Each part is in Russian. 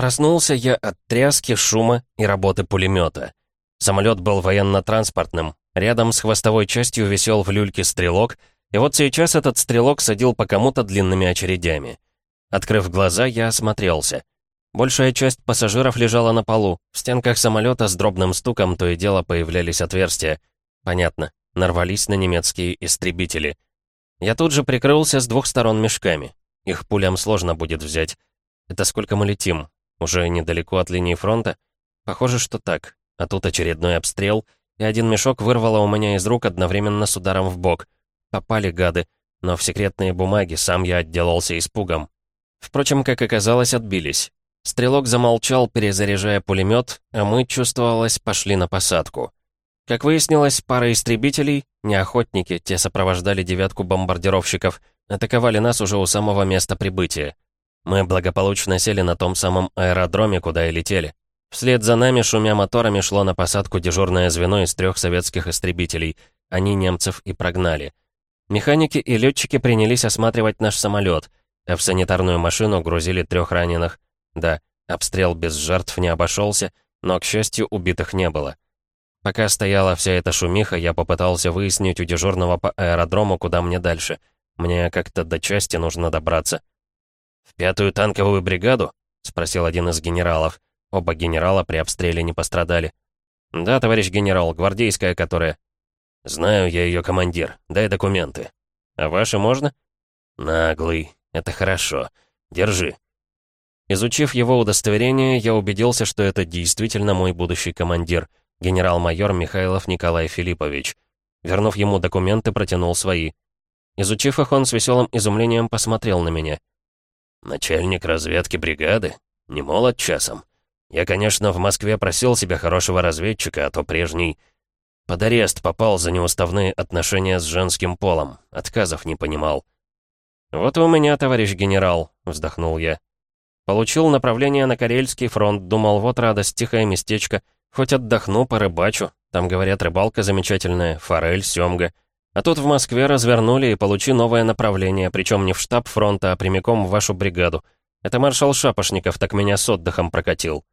Проснулся я от тряски, шума и работы пулемета. Самолет был военно-транспортным. Рядом с хвостовой частью висел в люльке стрелок, и вот сейчас этот стрелок садил по кому-то длинными очередями. Открыв глаза, я осмотрелся. Большая часть пассажиров лежала на полу. В стенках самолета с дробным стуком то и дело появлялись отверстия. Понятно, нарвались на немецкие истребители. Я тут же прикрылся с двух сторон мешками. Их пулям сложно будет взять. Это сколько мы летим? Уже недалеко от линии фронта? Похоже, что так. А тут очередной обстрел, и один мешок вырвало у меня из рук одновременно с ударом в бок. Попали гады, но в секретные бумаги сам я отделался испугом. Впрочем, как оказалось, отбились. Стрелок замолчал, перезаряжая пулемет, а мы, чувствовалось, пошли на посадку. Как выяснилось, пара истребителей, не охотники, те сопровождали девятку бомбардировщиков, атаковали нас уже у самого места прибытия. Мы благополучно сели на том самом аэродроме, куда и летели. Вслед за нами, шумя моторами, шло на посадку дежурное звено из трех советских истребителей. Они немцев и прогнали. Механики и летчики принялись осматривать наш самолет, в санитарную машину грузили трех раненых. Да, обстрел без жертв не обошелся, но, к счастью, убитых не было. Пока стояла вся эта шумиха, я попытался выяснить у дежурного по аэродрому, куда мне дальше. Мне как-то до части нужно добраться. «В пятую танковую бригаду?» — спросил один из генералов. Оба генерала при обстреле не пострадали. «Да, товарищ генерал, гвардейская которая». «Знаю, я ее командир. Дай документы». «А ваши можно?» «Наглый. Это хорошо. Держи». Изучив его удостоверение, я убедился, что это действительно мой будущий командир — генерал-майор Михайлов Николай Филиппович. Вернув ему документы, протянул свои. Изучив их, он с веселым изумлением посмотрел на меня. «Начальник разведки бригады? Не молод часом? Я, конечно, в Москве просил себе хорошего разведчика, а то прежний... Под арест попал за неуставные отношения с женским полом. Отказов не понимал». «Вот у меня, товарищ генерал», — вздохнул я. Получил направление на Карельский фронт, думал, вот радость, тихое местечко — Хоть отдохну, порыбачу. Там, говорят, рыбалка замечательная, форель, семга. А тут в Москве развернули и получи новое направление, причем не в штаб фронта, а прямиком в вашу бригаду. Это маршал Шапошников так меня с отдыхом прокатил».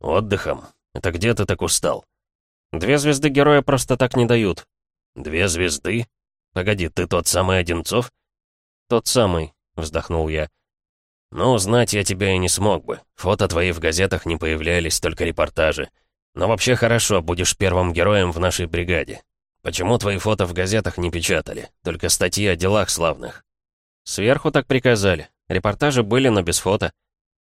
«Отдыхом? Это где ты так устал?» «Две звезды героя просто так не дают». «Две звезды? Погоди, ты тот самый Одинцов?» «Тот самый», — вздохнул я. «Ну, знать я тебя и не смог бы. Фото твои в газетах не появлялись, только репортажи. Но вообще хорошо, будешь первым героем в нашей бригаде. Почему твои фото в газетах не печатали? Только статьи о делах славных. Сверху так приказали. Репортажи были, но без фото.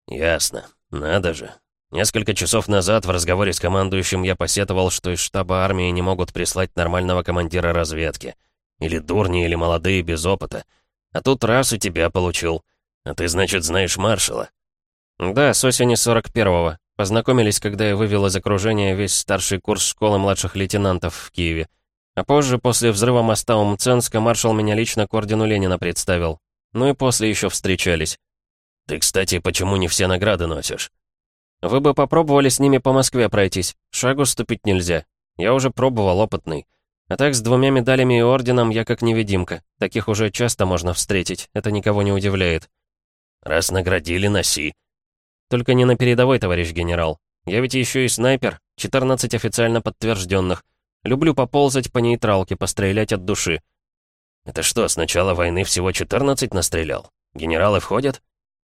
Ясно. Надо же. Несколько часов назад в разговоре с командующим я посетовал, что из штаба армии не могут прислать нормального командира разведки. Или дурни, или молодые без опыта. А тут раз у тебя получил. А ты, значит, знаешь маршала? Да, с осени 41-го. Познакомились, когда я вывел из окружения весь старший курс школы младших лейтенантов в Киеве. А позже, после взрыва моста у Мценска, маршал меня лично к ордену Ленина представил. Ну и после еще встречались. «Ты, кстати, почему не все награды носишь?» «Вы бы попробовали с ними по Москве пройтись. Шагу ступить нельзя. Я уже пробовал, опытный. А так, с двумя медалями и орденом я как невидимка. Таких уже часто можно встретить. Это никого не удивляет». «Раз наградили, носи», только не на передовой, товарищ генерал. Я ведь еще и снайпер, 14 официально подтвержденных. Люблю поползать по нейтралке, пострелять от души. Это что, с начала войны всего 14 настрелял? Генералы входят?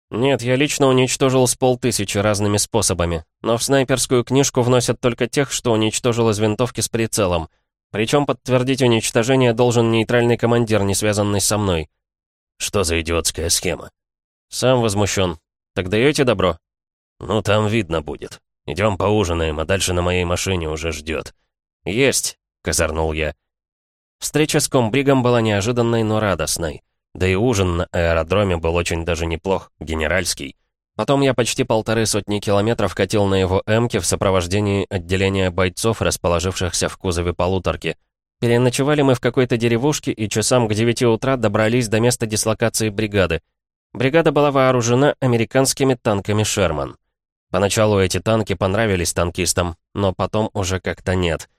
Нет, я лично уничтожил с полтысячи разными способами, но в снайперскую книжку вносят только тех, что уничтожил из винтовки с прицелом. Причем подтвердить уничтожение должен нейтральный командир, не связанный со мной. Что за идиотская схема? Сам возмущен. Так даете добро?» «Ну, там видно будет. Идем поужинаем, а дальше на моей машине уже ждет». «Есть», — козырнул я. Встреча с комбригом была неожиданной, но радостной. Да и ужин на аэродроме был очень даже неплох, генеральский. Потом я почти полторы сотни километров катил на его «Эмке» в сопровождении отделения бойцов, расположившихся в кузове полуторки. Переночевали мы в какой-то деревушке и часам к девяти утра добрались до места дислокации бригады. Бригада была вооружена американскими танками «Шерман». Поначалу эти танки понравились танкистам, но потом уже как-то нет.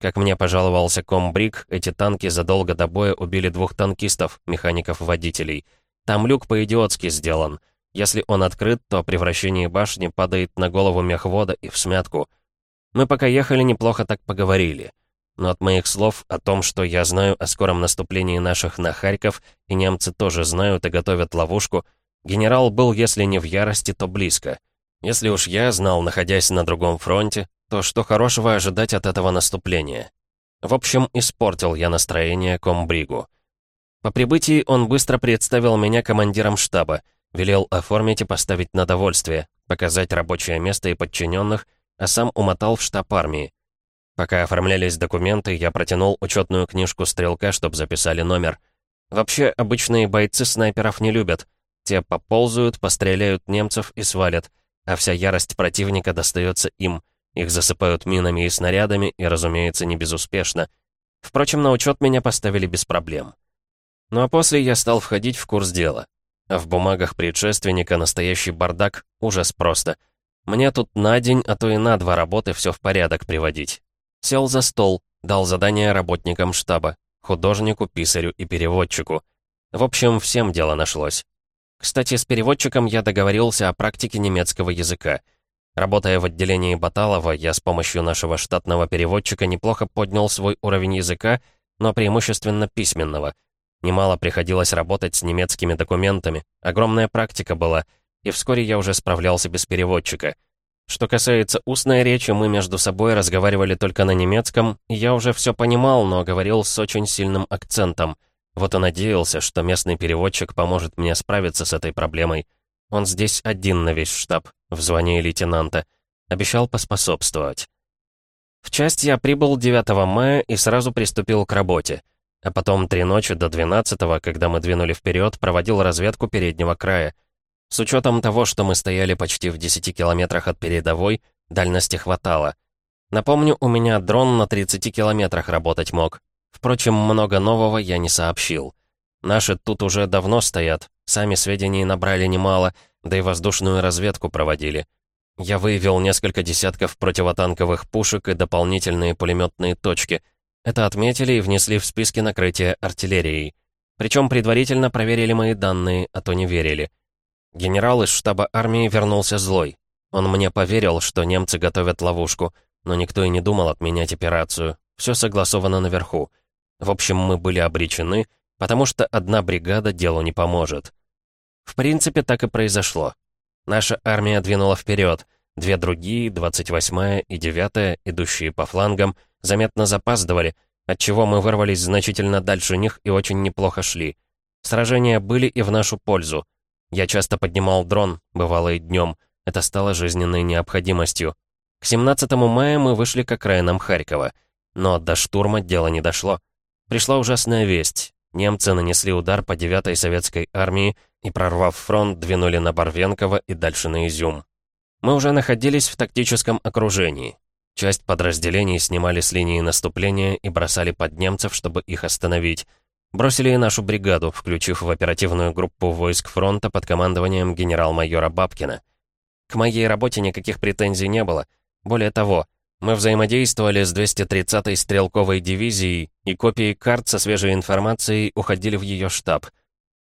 Как мне пожаловался комбриг, эти танки задолго до боя убили двух танкистов, механиков-водителей. Там люк по-идиотски сделан. Если он открыт, то при вращении башни падает на голову мехвода и в смятку. Мы пока ехали, неплохо так поговорили. Но от моих слов о том, что я знаю о скором наступлении наших на Харьков, и немцы тоже знают и готовят ловушку, генерал был, если не в ярости, то близко. Если уж я знал, находясь на другом фронте, то что хорошего ожидать от этого наступления? В общем, испортил я настроение комбригу. По прибытии он быстро представил меня командиром штаба, велел оформить и поставить на довольствие, показать рабочее место и подчиненных, а сам умотал в штаб армии. Пока оформлялись документы, я протянул учетную книжку стрелка, чтобы записали номер. Вообще, обычные бойцы снайперов не любят. Те поползают, постреляют немцев и свалят, а вся ярость противника достается им. Их засыпают минами и снарядами, и, разумеется, не безуспешно. Впрочем, на учет меня поставили без проблем. Ну а после я стал входить в курс дела. А в бумагах предшественника настоящий бардак, ужас просто. Мне тут на день, а то и на два работы все в порядок приводить. Сел за стол, дал задание работникам штаба, художнику, писарю и переводчику. В общем, всем дело нашлось. Кстати, с переводчиком я договорился о практике немецкого языка. Работая в отделении Баталова, я с помощью нашего штатного переводчика неплохо поднял свой уровень языка, но преимущественно письменного. Немало приходилось работать с немецкими документами, огромная практика была, и вскоре я уже справлялся без переводчика — что касается устной речи, мы между собой разговаривали только на немецком, и я уже все понимал, но говорил с очень сильным акцентом. Вот и надеялся, что местный переводчик поможет мне справиться с этой проблемой. Он здесь один на весь штаб, в звании лейтенанта. Обещал поспособствовать. В часть я прибыл 9 мая и сразу приступил к работе. А потом три ночи до 12 когда мы двинули вперед, проводил разведку переднего края — с учетом того, что мы стояли почти в 10 километрах от передовой, дальности хватало. Напомню, у меня дрон на 30 километрах работать мог. Впрочем, много нового я не сообщил. Наши тут уже давно стоят, сами сведений набрали немало, да и воздушную разведку проводили. Я выявил несколько десятков противотанковых пушек и дополнительные пулеметные точки. Это отметили и внесли в списки накрытия артиллерией. Причем предварительно проверили мои данные, а то не верили. Генерал из штаба армии вернулся злой. Он мне поверил, что немцы готовят ловушку, но никто и не думал отменять операцию. Все согласовано наверху. В общем, мы были обречены, потому что одна бригада делу не поможет. В принципе, так и произошло. Наша армия двинула вперед. Две другие, 28-я и 9-я, идущие по флангам, заметно запаздывали, отчего мы вырвались значительно дальше них и очень неплохо шли. Сражения были и в нашу пользу. Я часто поднимал дрон, бывало и днем. Это стало жизненной необходимостью. К 17 мая мы вышли к окраинам Харькова. Но до штурма дело не дошло. Пришла ужасная весть. Немцы нанесли удар по 9-й советской армии и, прорвав фронт, двинули на Барвенково и дальше на Изюм. Мы уже находились в тактическом окружении. Часть подразделений снимали с линии наступления и бросали под немцев, чтобы их остановить. Бросили и нашу бригаду, включив в оперативную группу войск фронта под командованием генерал-майора Бабкина. К моей работе никаких претензий не было. Более того, мы взаимодействовали с 230-й стрелковой дивизией, и копии карт со свежей информацией уходили в ее штаб.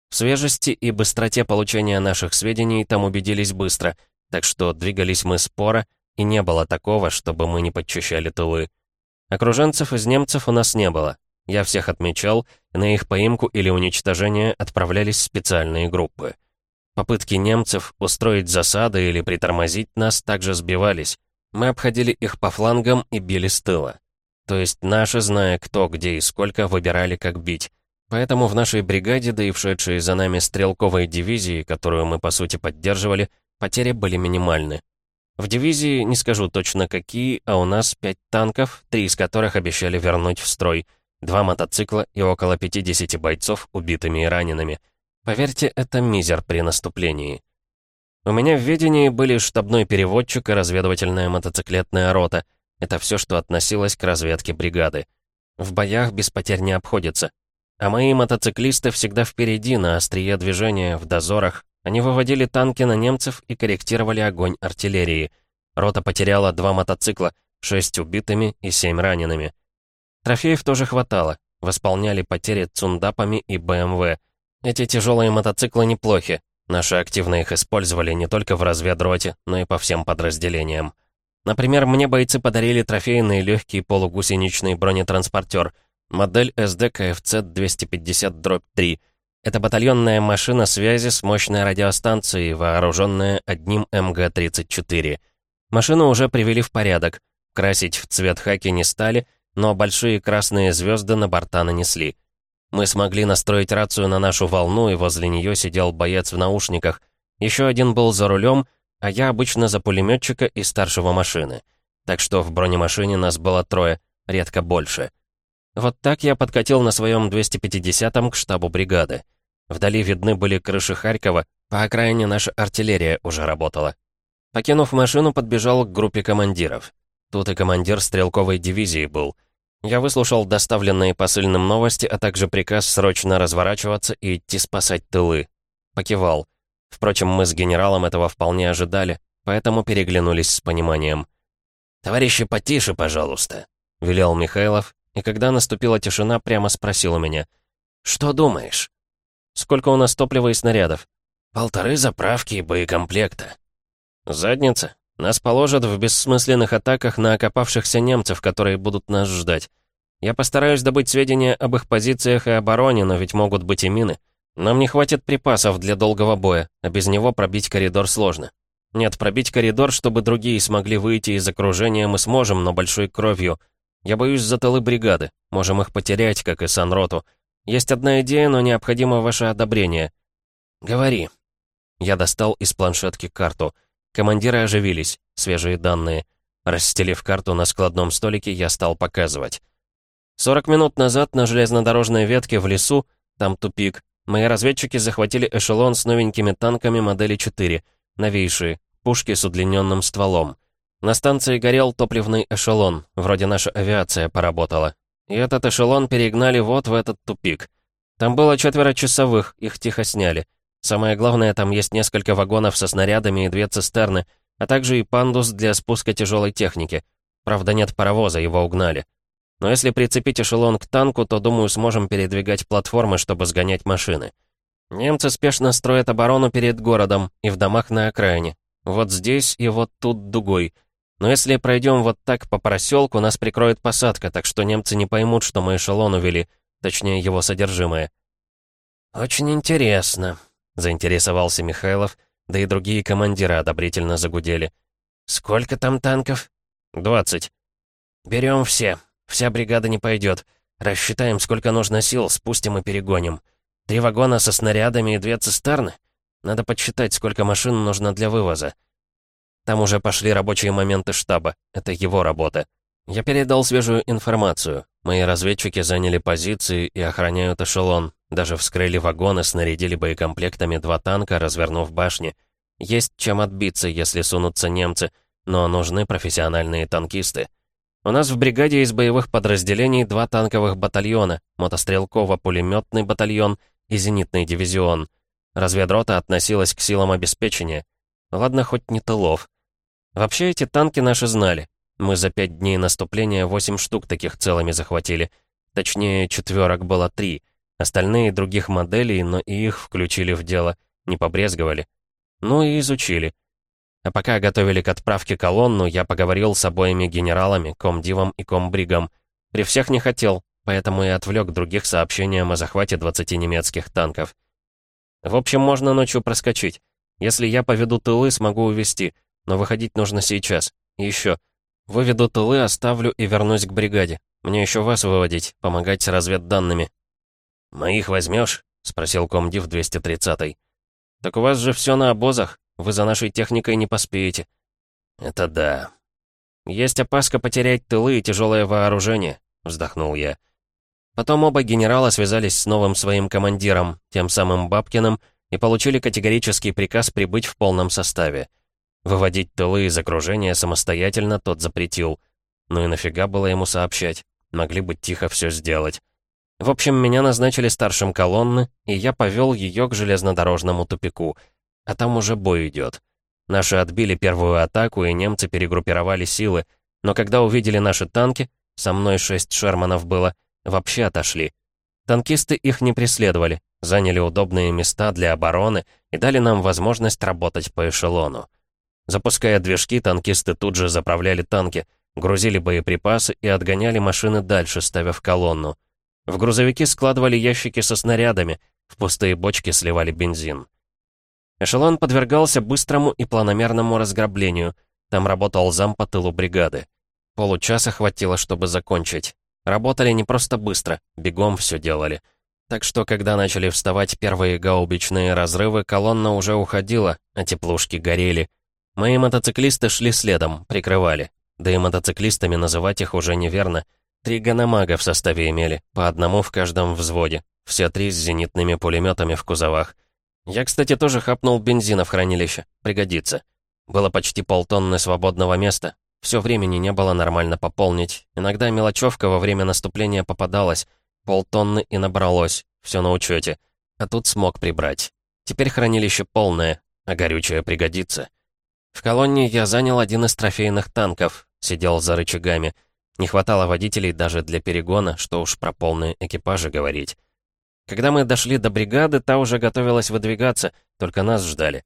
В свежести и быстроте получения наших сведений там убедились быстро, так что двигались мы споро, и не было такого, чтобы мы не подчищали тылы. Окруженцев из немцев у нас не было. Я всех отмечал, и на их поимку или уничтожение отправлялись специальные группы. Попытки немцев устроить засады или притормозить нас также сбивались. Мы обходили их по флангам и били с тыла. То есть наши, зная кто, где и сколько, выбирали, как бить. Поэтому в нашей бригаде, да и вшедшей за нами стрелковой дивизии, которую мы по сути поддерживали, потери были минимальны. В дивизии, не скажу точно какие, а у нас пять танков, три из которых обещали вернуть в строй — Два мотоцикла и около 50 бойцов убитыми и ранеными. Поверьте, это мизер при наступлении. У меня в ведении были штабной переводчик и разведывательная мотоциклетная рота. Это все, что относилось к разведке бригады. В боях без потерь не обходится. А мои мотоциклисты всегда впереди, на острие движения, в дозорах. Они выводили танки на немцев и корректировали огонь артиллерии. Рота потеряла два мотоцикла, шесть убитыми и семь ранеными. Трофеев тоже хватало. Восполняли потери цундапами и БМВ. Эти тяжелые мотоциклы неплохи. Наши активно их использовали не только в разведроте, но и по всем подразделениям. Например, мне бойцы подарили трофейный легкий полугусеничный бронетранспортер, модель СД КФЦ-250-3. Это батальонная машина связи с мощной радиостанцией, вооруженная одним МГ-34. Машину уже привели в порядок. Красить в цвет хаки не стали, но большие красные звезды на борта нанесли. Мы смогли настроить рацию на нашу волну, и возле нее сидел боец в наушниках. Еще один был за рулем, а я обычно за пулеметчика и старшего машины. Так что в бронемашине нас было трое, редко больше. Вот так я подкатил на своем 250-м к штабу бригады. Вдали видны были крыши Харькова, по окраине наша артиллерия уже работала. Покинув машину, подбежал к группе командиров. Тут и командир стрелковой дивизии был. Я выслушал доставленные посыльным новости, а также приказ срочно разворачиваться и идти спасать тылы. Покивал. Впрочем, мы с генералом этого вполне ожидали, поэтому переглянулись с пониманием. «Товарищи, потише, пожалуйста», — велел Михайлов, и когда наступила тишина, прямо спросил у меня. «Что думаешь?» «Сколько у нас топлива и снарядов?» «Полторы заправки и боекомплекта». «Задница. Нас положат в бессмысленных атаках на окопавшихся немцев, которые будут нас ждать. Я постараюсь добыть сведения об их позициях и обороне, но ведь могут быть и мины. Нам не хватит припасов для долгого боя, а без него пробить коридор сложно. Нет, пробить коридор, чтобы другие смогли выйти из окружения, мы сможем, но большой кровью. Я боюсь за тылы бригады. Можем их потерять, как и Санроту. Есть одна идея, но необходимо ваше одобрение. Говори. Я достал из планшетки карту — Командиры оживились, свежие данные. Расстелив карту на складном столике, я стал показывать. 40 минут назад на железнодорожной ветке в лесу, там тупик, мои разведчики захватили эшелон с новенькими танками модели 4, новейшие, пушки с удлиненным стволом. На станции горел топливный эшелон, вроде наша авиация поработала. И этот эшелон перегнали вот в этот тупик. Там было четверо часовых, их тихо сняли. Самое главное, там есть несколько вагонов со снарядами и две цистерны, а также и пандус для спуска тяжелой техники. Правда, нет паровоза, его угнали. Но если прицепить эшелон к танку, то, думаю, сможем передвигать платформы, чтобы сгонять машины. Немцы спешно строят оборону перед городом и в домах на окраине. Вот здесь и вот тут дугой. Но если пройдем вот так по проселку, нас прикроет посадка, так что немцы не поймут, что мы эшелон увели, точнее его содержимое. «Очень интересно», Заинтересовался Михайлов, да и другие командиры одобрительно загудели. «Сколько там танков?» «Двадцать». «Берем все. Вся бригада не пойдет. Рассчитаем, сколько нужно сил, спустим и перегоним. Три вагона со снарядами и две цистерны? Надо подсчитать, сколько машин нужно для вывоза». Там уже пошли рабочие моменты штаба. Это его работа. Я передал свежую информацию. Мои разведчики заняли позиции и охраняют эшелон. Даже вскрыли вагоны, снарядили боекомплектами два танка, развернув башни. Есть чем отбиться, если сунутся немцы, но нужны профессиональные танкисты. У нас в бригаде из боевых подразделений два танковых батальона, мотострелково-пулеметный батальон и зенитный дивизион. Разведрота относилась к силам обеспечения. Ладно, хоть не тылов. Вообще эти танки наши знали. Мы за пять дней наступления восемь штук таких целыми захватили. Точнее, четверок было три. Остальные других моделей, но и их включили в дело, не побрезговали. Ну и изучили. А пока готовили к отправке колонну, я поговорил с обоими генералами, комдивом и комбригом. При всех не хотел, поэтому и отвлек других сообщением о захвате 20 немецких танков. В общем, можно ночью проскочить. Если я поведу тылы, смогу увести, но выходить нужно сейчас. И еще. Выведу тылы, оставлю и вернусь к бригаде. Мне еще вас выводить, помогать с разведданными. «Моих возьмешь?» — спросил комдив 230-й. «Так у вас же все на обозах. Вы за нашей техникой не поспеете». «Это да». «Есть опаска потерять тылы и тяжелое вооружение», — вздохнул я. Потом оба генерала связались с новым своим командиром, тем самым Бабкиным, и получили категорический приказ прибыть в полном составе. Выводить тылы из окружения самостоятельно тот запретил. Ну и нафига было ему сообщать? Могли бы тихо все сделать. В общем, меня назначили старшим колонны, и я повел ее к железнодорожному тупику. А там уже бой идет. Наши отбили первую атаку, и немцы перегруппировали силы, но когда увидели наши танки, со мной шесть шерманов было, вообще отошли. Танкисты их не преследовали, заняли удобные места для обороны и дали нам возможность работать по эшелону. Запуская движки, танкисты тут же заправляли танки, грузили боеприпасы и отгоняли машины дальше, ставя в колонну. В грузовики складывали ящики со снарядами, в пустые бочки сливали бензин. Эшелон подвергался быстрому и планомерному разграблению. Там работал зам по тылу бригады. Получаса хватило, чтобы закончить. Работали не просто быстро, бегом все делали. Так что, когда начали вставать первые гаубичные разрывы, колонна уже уходила, а теплушки горели. Мои мотоциклисты шли следом, прикрывали. Да и мотоциклистами называть их уже неверно. Три ганамага в составе имели, по одному в каждом взводе. Все три с зенитными пулеметами в кузовах. Я, кстати, тоже хапнул бензина в хранилище. Пригодится. Было почти полтонны свободного места. Все времени не было нормально пополнить. Иногда мелочевка во время наступления попадалась. Полтонны и набралось. Все на учете. А тут смог прибрать. Теперь хранилище полное, а горючее пригодится. В колонне я занял один из трофейных танков. Сидел за рычагами. Не хватало водителей даже для перегона, что уж про полные экипажи говорить. Когда мы дошли до бригады, та уже готовилась выдвигаться, только нас ждали.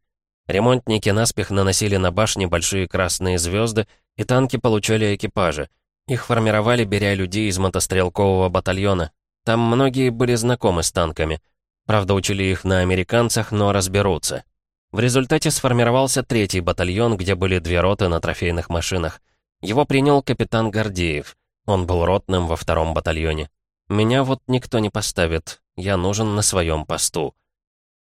Ремонтники наспех наносили на башни большие красные звезды, и танки получали экипажи. Их формировали, беря людей из мотострелкового батальона. Там многие были знакомы с танками. Правда, учили их на американцах, но разберутся. В результате сформировался третий батальон, где были две роты на трофейных машинах. Его принял капитан Гордеев. Он был ротным во втором батальоне. Меня вот никто не поставит. Я нужен на своем посту.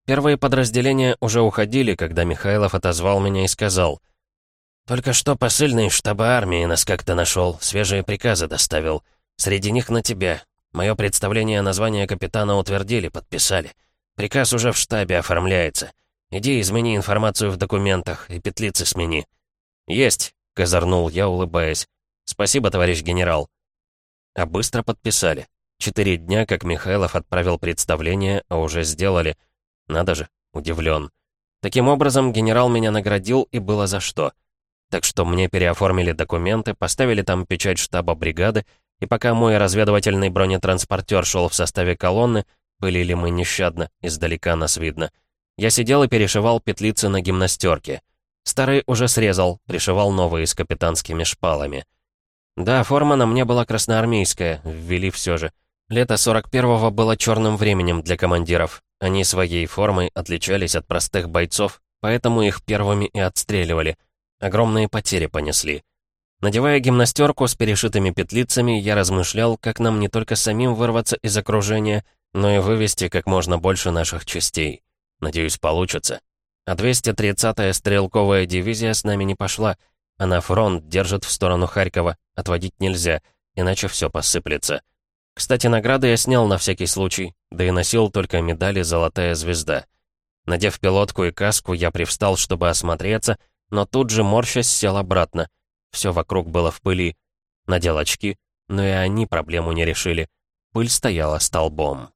Первые подразделения уже уходили, когда Михайлов отозвал меня и сказал. «Только что посыльный штаба армии нас как-то нашел, свежие приказы доставил. Среди них на тебя. Мое представление названия капитана утвердили, подписали. Приказ уже в штабе оформляется. Иди измени информацию в документах и петлицы смени». «Есть», — козырнул я, улыбаясь. «Спасибо, товарищ генерал». А быстро подписали. Четыре дня, как Михайлов отправил представление, а уже сделали. Надо же, удивлен. Таким образом, генерал меня наградил, и было за что. Так что мне переоформили документы, поставили там печать штаба бригады, и пока мой разведывательный бронетранспортер шел в составе колонны, пылили мы нещадно, издалека нас видно. Я сидел и перешивал петлицы на гимнастерке. Старые уже срезал, пришивал новые с капитанскими шпалами. Да, форма на мне была красноармейская, ввели все же. Лето 41-го было черным временем для командиров. Они своей формой отличались от простых бойцов, поэтому их первыми и отстреливали. Огромные потери понесли. Надевая гимнастерку с перешитыми петлицами, я размышлял, как нам не только самим вырваться из окружения, но и вывести как можно больше наших частей. Надеюсь, получится. А 230-я стрелковая дивизия с нами не пошла. Она фронт держит в сторону Харькова, отводить нельзя, иначе все посыплется. Кстати, награды я снял на всякий случай, да и носил только медали «Золотая звезда». Надев пилотку и каску, я привстал, чтобы осмотреться, но тут же морщась сел обратно. Все вокруг было в пыли. Надел очки, но и они проблему не решили. Пыль стояла столбом.